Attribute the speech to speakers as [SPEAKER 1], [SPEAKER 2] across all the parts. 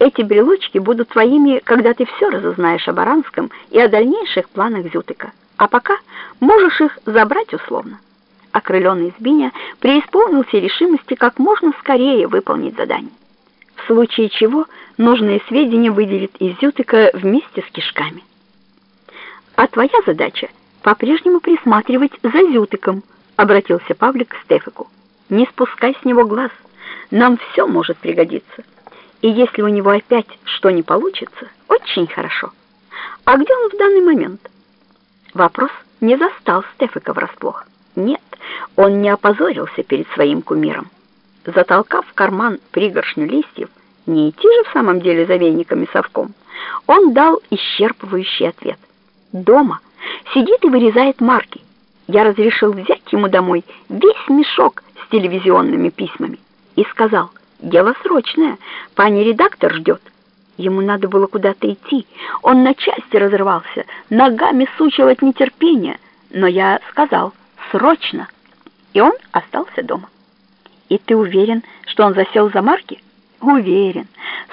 [SPEAKER 1] Эти брелочки будут твоими, когда ты все разузнаешь о Баранском и о дальнейших планах Зютыка. А пока можешь их забрать условно. Окрыленный Збиня преисполнился решимости как можно скорее выполнить задание. В случае чего нужные сведения выделит из Зютыка вместе с кишками. А твоя задача по-прежнему присматривать за Зютыком, обратился Павлик к Стефику. Не спускай с него глаз. Нам все может пригодиться. И если у него опять что не получится, очень хорошо. А где он в данный момент? Вопрос не застал Стефика врасплох. Нет, он не опозорился перед своим кумиром. Затолкав в карман пригоршню листьев, не идти же в самом деле за веником и совком, он дал исчерпывающий ответ. Дома сидит и вырезает марки. Я разрешил взять ему домой весь мешок с телевизионными письмами и сказал: "Дело срочное, пани редактор ждет». Ему надо было куда-то идти. Он на части разрывался, ногами сучил от нетерпения, но я сказал: "Срочно". И он остался дома. И ты уверен, что он засел за марки? Уверен.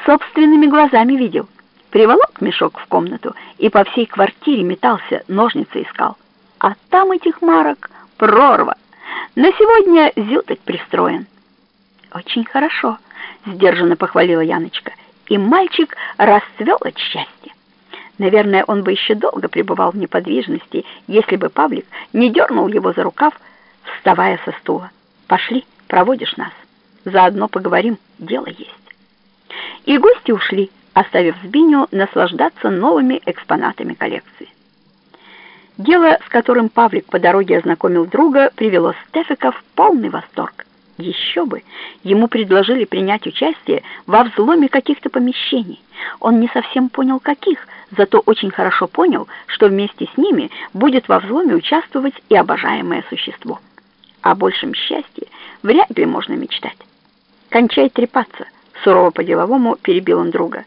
[SPEAKER 1] Собственными глазами видел. Приволок мешок в комнату и по всей квартире метался, ножницы искал. А там этих марок прорва. На сегодня зюток пристроен. Очень хорошо, сдержанно похвалила Яночка. И мальчик расцвел от счастья. Наверное, он бы еще долго пребывал в неподвижности, если бы Павлик не дернул его за рукав, вставая со стула. Пошли, проводишь нас. Заодно поговорим, дело есть. И гости ушли, оставив Збиню наслаждаться новыми экспонатами коллекции. Дело, с которым Павлик по дороге ознакомил друга, привело Стефика в полный восторг. Еще бы, ему предложили принять участие во взломе каких-то помещений. Он не совсем понял каких, зато очень хорошо понял, что вместе с ними будет во взломе участвовать и обожаемое существо. О большем счастье вряд ли можно мечтать. Кончай трепаться, сурово по-деловому перебил он друга.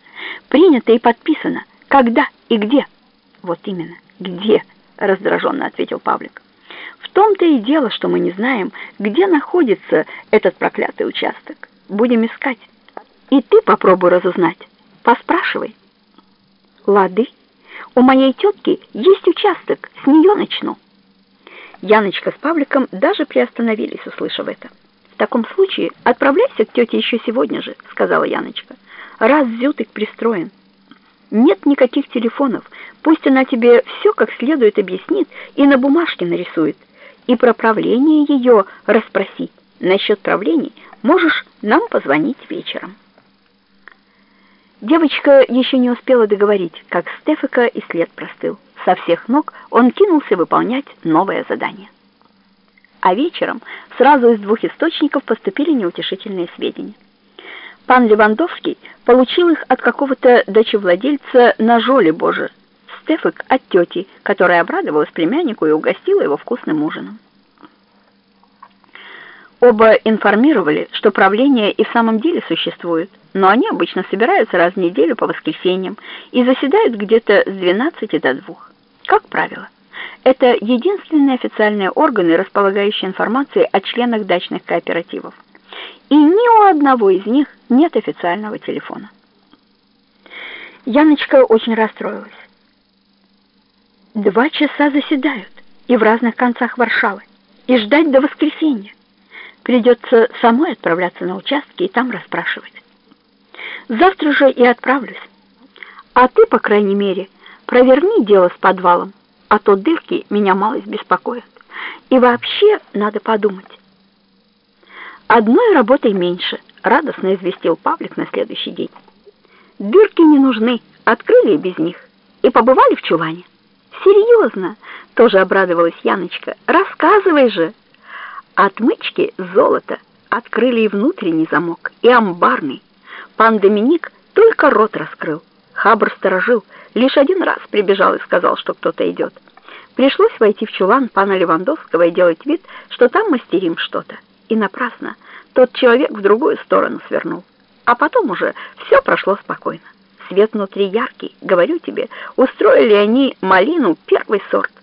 [SPEAKER 1] Принято и подписано. Когда и где? Вот именно, где? раздраженно ответил Павлик. В том-то и дело, что мы не знаем, где находится этот проклятый участок. Будем искать. И ты попробуй разузнать. Поспрашивай. Лады. У моей тетки есть участок, с нее начну. Яночка с Павликом даже приостановились, услышав это. В таком случае отправляйся к тете еще сегодня же, сказала Яночка. Раз зютык пристроен. Нет никаких телефонов. Пусть она тебе все как следует объяснит и на бумажке нарисует. И про правление ее расспроси. Насчет правлений можешь нам позвонить вечером. Девочка еще не успела договорить, как Стефика и след простыл. Со всех ног он кинулся выполнять новое задание. А вечером сразу из двух источников поступили неутешительные сведения. Пан Левандовский получил их от какого-то дочевладельца на жоле Боже, Стефик от тети, которая обрадовалась племяннику и угостила его вкусным ужином. Оба информировали, что правление и в самом деле существует, но они обычно собираются раз в неделю по воскресеньям и заседают где-то с 12 до 2. Как правило, это единственные официальные органы, располагающие информацией о членах дачных кооперативов и ни у одного из них нет официального телефона. Яночка очень расстроилась. Два часа заседают, и в разных концах Варшавы, и ждать до воскресенья. Придется самой отправляться на участки и там расспрашивать. Завтра же и отправлюсь. А ты, по крайней мере, проверни дело с подвалом, а то дырки меня малость беспокоят. И вообще надо подумать. Одной работой меньше, радостно известил Павлик на следующий день. Дырки не нужны, открыли и без них. И побывали в чулане. Серьезно, тоже обрадовалась Яночка. Рассказывай же. Отмычки золото, открыли и внутренний замок, и амбарный. Пан Доминик только рот раскрыл. Хабр сторожил, лишь один раз прибежал и сказал, что кто-то идет. Пришлось войти в чулан пана Левандовского и делать вид, что там мастерим что-то и напрасно. Тот человек в другую сторону свернул. А потом уже все прошло спокойно. Свет внутри яркий, говорю тебе, устроили они малину первый сорт.